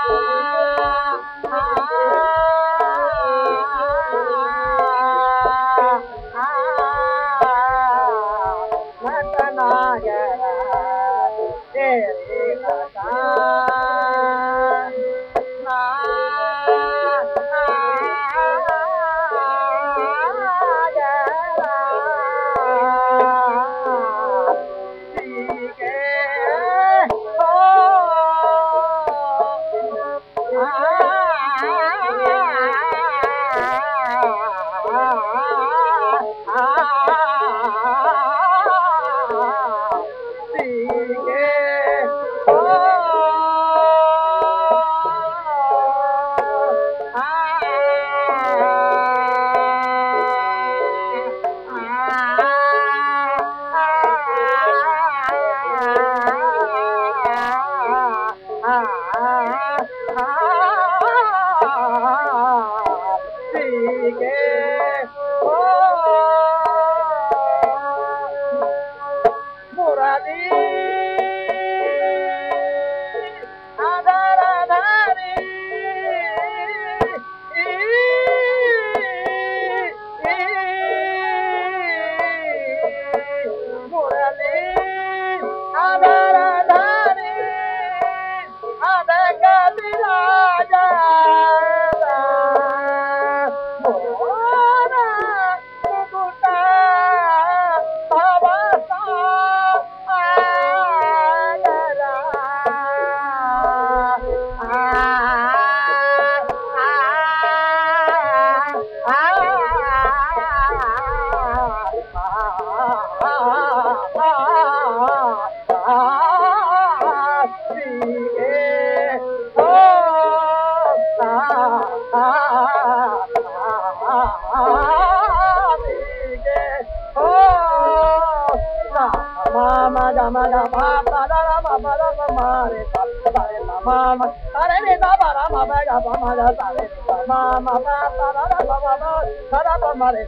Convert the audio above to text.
हा न त मे मे बाब मे रे हर तमारे